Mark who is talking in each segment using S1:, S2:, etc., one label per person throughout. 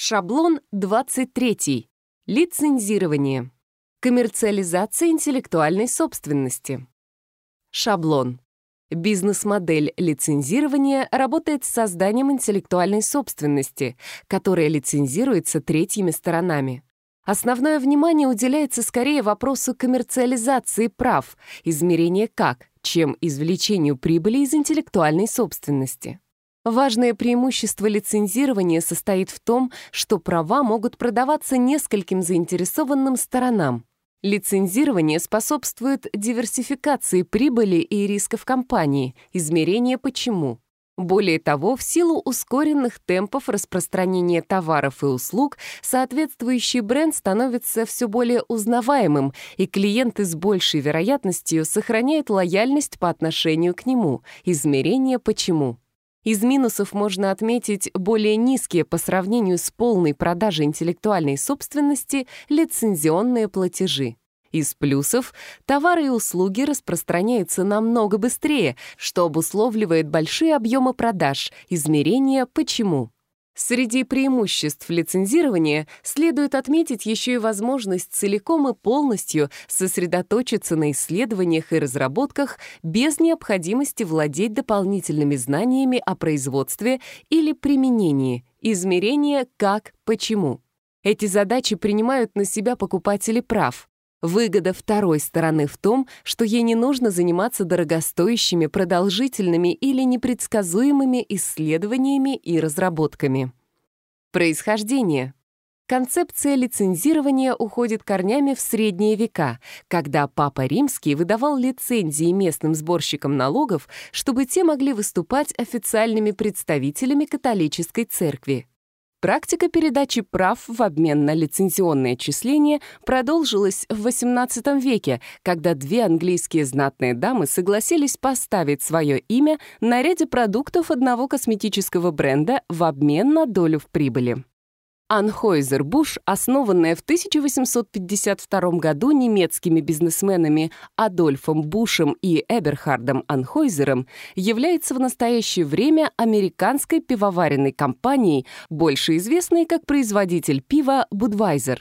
S1: Шаблон 23. Лицензирование. Коммерциализация интеллектуальной собственности. Шаблон. Бизнес-модель лицензирования работает с созданием интеллектуальной собственности, которая лицензируется третьими сторонами. Основное внимание уделяется скорее вопросу коммерциализации прав, измерения как, чем извлечению прибыли из интеллектуальной собственности. Важное преимущество лицензирования состоит в том, что права могут продаваться нескольким заинтересованным сторонам. Лицензирование способствует диверсификации прибыли и рисков компании, измерение «почему». Более того, в силу ускоренных темпов распространения товаров и услуг, соответствующий бренд становится все более узнаваемым, и клиенты с большей вероятностью сохраняют лояльность по отношению к нему. Измерение «почему». Из минусов можно отметить более низкие по сравнению с полной продажей интеллектуальной собственности лицензионные платежи. Из плюсов — товары и услуги распространяются намного быстрее, что обусловливает большие объемы продаж, измерения «почему». Среди преимуществ лицензирования следует отметить еще и возможность целиком и полностью сосредоточиться на исследованиях и разработках без необходимости владеть дополнительными знаниями о производстве или применении, измерения как, почему. Эти задачи принимают на себя покупатели прав, Выгода второй стороны в том, что ей не нужно заниматься дорогостоящими, продолжительными или непредсказуемыми исследованиями и разработками. Происхождение. Концепция лицензирования уходит корнями в средние века, когда Папа Римский выдавал лицензии местным сборщикам налогов, чтобы те могли выступать официальными представителями католической церкви. Практика передачи прав в обмен на лицензионное числение продолжилась в XVIII веке, когда две английские знатные дамы согласились поставить свое имя на ряде продуктов одного косметического бренда в обмен на долю в прибыли. Анхойзер Буш, основанная в 1852 году немецкими бизнесменами Адольфом Бушем и Эберхардом Анхойзером, является в настоящее время американской пивоваренной компанией, больше известной как производитель пива Budweiser.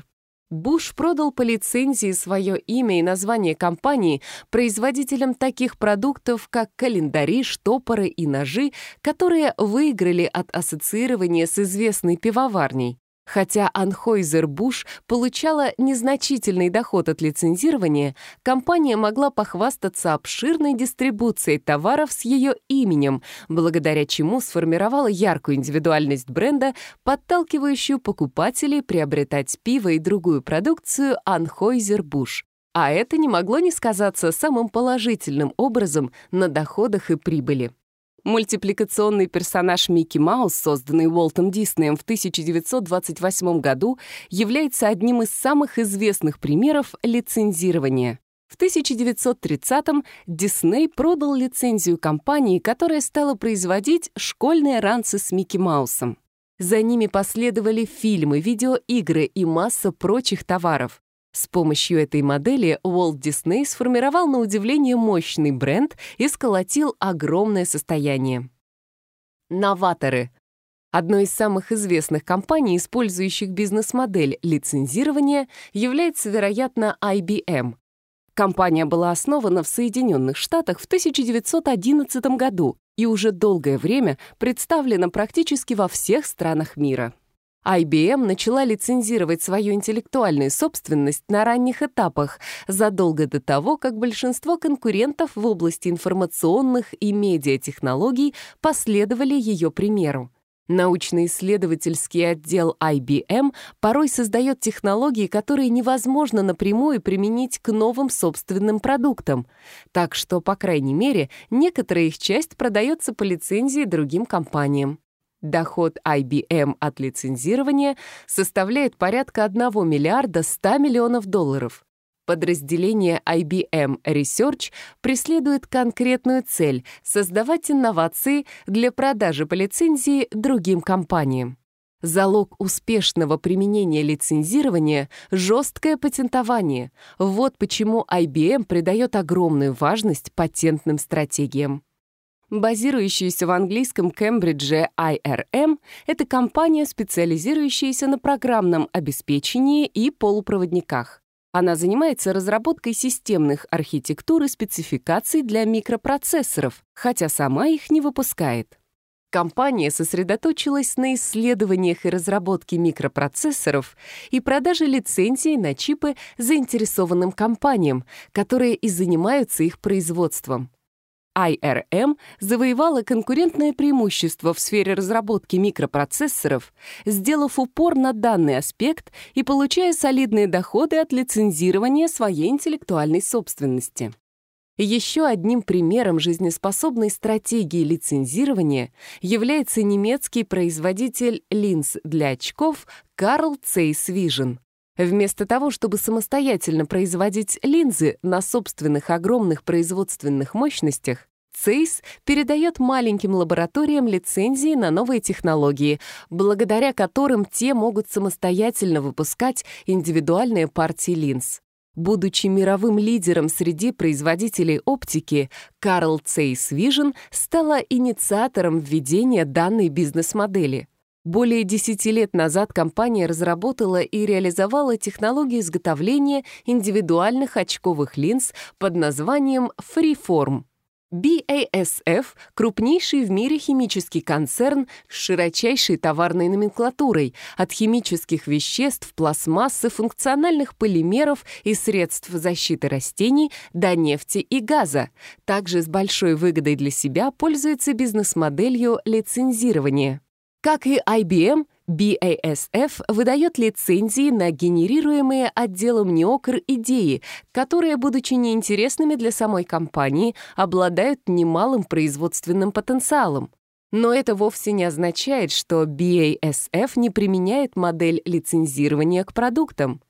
S1: Буш продал по лицензии свое имя и название компании производителям таких продуктов, как календари, штопоры и ножи, которые выиграли от ассоциирования с известной пивоварней. Хотя Анхойзер-Буш получала незначительный доход от лицензирования, компания могла похвастаться обширной дистрибуцией товаров с ее именем, благодаря чему сформировала яркую индивидуальность бренда, подталкивающую покупателей приобретать пиво и другую продукцию Анхойзер-Буш. А это не могло не сказаться самым положительным образом на доходах и прибыли. Мультипликационный персонаж Микки Маус, созданный Уолтом Диснеем в 1928 году, является одним из самых известных примеров лицензирования. В 1930-м Дисней продал лицензию компании, которая стала производить школьные ранцы с Микки Маусом. За ними последовали фильмы, видеоигры и масса прочих товаров. С помощью этой модели Walt Disney сформировал на удивление мощный бренд и сколотил огромное состояние. Новаторы. Одной из самых известных компаний, использующих бизнес-модель лицензирования, является, вероятно, IBM. Компания была основана в Соединенных Штатах в 1911 году и уже долгое время представлена практически во всех странах мира. IBM начала лицензировать свою интеллектуальную собственность на ранних этапах, задолго до того, как большинство конкурентов в области информационных и медиатехнологий последовали ее примеру. Научно-исследовательский отдел IBM порой создает технологии, которые невозможно напрямую применить к новым собственным продуктам. Так что, по крайней мере, некоторая их часть продается по лицензии другим компаниям. Доход IBM от лицензирования составляет порядка 1 миллиарда 100 миллионов долларов. Подразделение IBM Research преследует конкретную цель — создавать инновации для продажи по лицензии другим компаниям. Залог успешного применения лицензирования — жесткое патентование. Вот почему IBM придает огромную важность патентным стратегиям. Базирующаяся в английском Кембридже IRM, это компания, специализирующаяся на программном обеспечении и полупроводниках. Она занимается разработкой системных архитектур и спецификаций для микропроцессоров, хотя сама их не выпускает. Компания сосредоточилась на исследованиях и разработке микропроцессоров и продаже лицензий на чипы заинтересованным компаниям, которые и занимаются их производством. IRM завоевала конкурентное преимущество в сфере разработки микропроцессоров, сделав упор на данный аспект и получая солидные доходы от лицензирования своей интеллектуальной собственности. Еще одним примером жизнеспособной стратегии лицензирования является немецкий производитель линз для очков Carl Zeiss Vision. Вместо того, чтобы самостоятельно производить линзы на собственных огромных производственных мощностях, Цис передает маленьким лабораториям лицензии на новые технологии, благодаря которым те могут самостоятельно выпускать индивидуальные партии линз. Будучи мировым лидером среди производителей оптики, Карл Цейс Vision стала инициатором введения данной бизнес-модели. Более 10 лет назад компания разработала и реализовала технологию изготовления индивидуальных очковых линз под названием FreeForm. BASF – крупнейший в мире химический концерн с широчайшей товарной номенклатурой от химических веществ, пластмассы, функциональных полимеров и средств защиты растений до нефти и газа. Также с большой выгодой для себя пользуется бизнес-моделью лицензирования. Как и IBM – BASF выдает лицензии на генерируемые отделом НИОКР идеи, которые, будучи неинтересными для самой компании, обладают немалым производственным потенциалом. Но это вовсе не означает, что BASF не применяет модель лицензирования к продуктам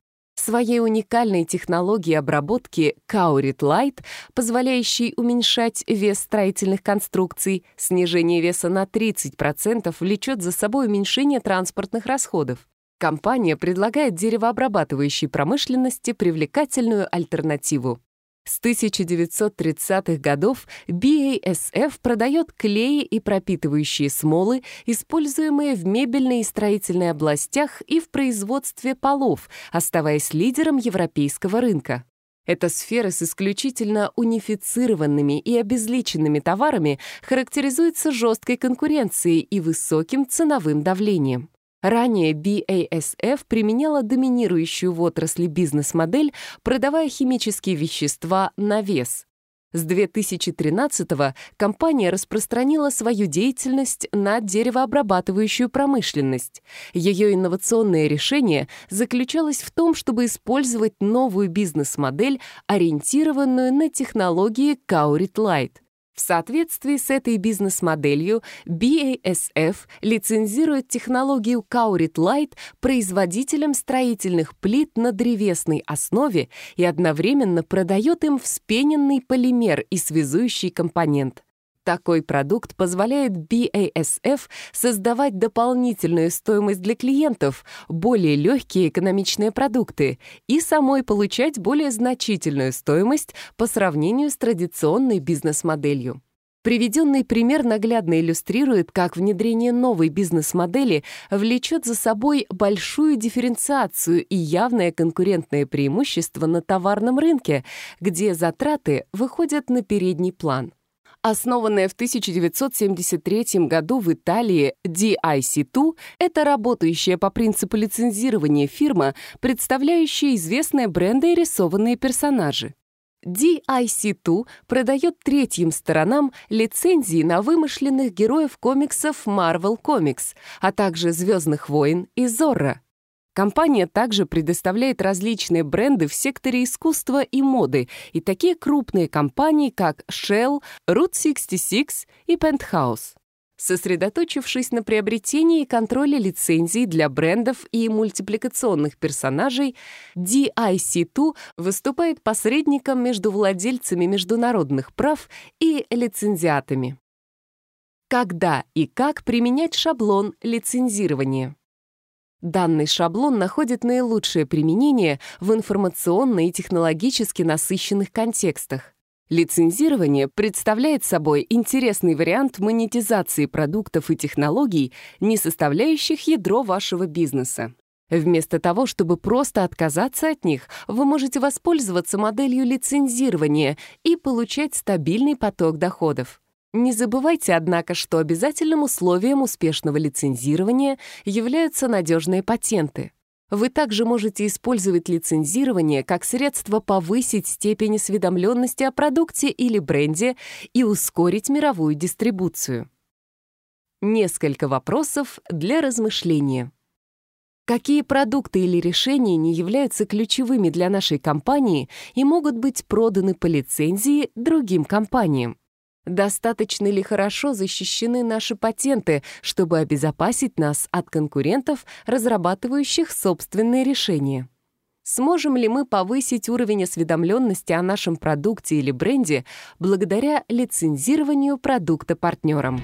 S1: своей уникальной технологии обработки Каурит Light, позволяющей уменьшать вес строительных конструкций, снижение веса на 30% влечет за собой уменьшение транспортных расходов. Компания предлагает деревообрабатывающей промышленности привлекательную альтернативу. С 1930-х годов BASF продает клеи и пропитывающие смолы, используемые в мебельной и строительной областях и в производстве полов, оставаясь лидером европейского рынка. Эта сфера с исключительно унифицированными и обезличенными товарами характеризуется жесткой конкуренцией и высоким ценовым давлением. Ранее BASF применяла доминирующую в отрасли бизнес-модель, продавая химические вещества на вес. С 2013-го компания распространила свою деятельность на деревообрабатывающую промышленность. Ее инновационное решение заключалось в том, чтобы использовать новую бизнес-модель, ориентированную на технологии Caurit Light — в соответствии с этой бизнес-моделью BASF лицензирует технологию Caurit Light производителям строительных плит на древесной основе и одновременно продает им вспененный полимер и связующий компонент. Такой продукт позволяет BASF создавать дополнительную стоимость для клиентов, более легкие экономичные продукты и самой получать более значительную стоимость по сравнению с традиционной бизнес-моделью. Приведенный пример наглядно иллюстрирует, как внедрение новой бизнес-модели влечет за собой большую дифференциацию и явное конкурентное преимущество на товарном рынке, где затраты выходят на передний план. Основанная в 1973 году в Италии DIC2, это работающая по принципу лицензирования фирма, представляющая известные бренды и рисованные персонажи. DIC2 продает третьим сторонам лицензии на вымышленных героев комиксов Marvel Comics, а также «Звездных войн» и «Зорро». Компания также предоставляет различные бренды в секторе искусства и моды и такие крупные компании, как Shell, Route 66 и Penthouse. Сосредоточившись на приобретении и контроле лицензий для брендов и мультипликационных персонажей, DIC2 выступает посредником между владельцами международных прав и лицензиатами. Когда и как применять шаблон лицензирования? Данный шаблон находит наилучшее применение в информационно и технологически насыщенных контекстах. Лицензирование представляет собой интересный вариант монетизации продуктов и технологий, не составляющих ядро вашего бизнеса. Вместо того, чтобы просто отказаться от них, вы можете воспользоваться моделью лицензирования и получать стабильный поток доходов. Не забывайте, однако, что обязательным условием успешного лицензирования являются надежные патенты. Вы также можете использовать лицензирование как средство повысить степень осведомленности о продукте или бренде и ускорить мировую дистрибуцию. Несколько вопросов для размышления. Какие продукты или решения не являются ключевыми для нашей компании и могут быть проданы по лицензии другим компаниям? Достаточно ли хорошо защищены наши патенты, чтобы обезопасить нас от конкурентов, разрабатывающих собственные решения? Сможем ли мы повысить уровень осведомленности о нашем продукте или бренде благодаря лицензированию продукта партнерам?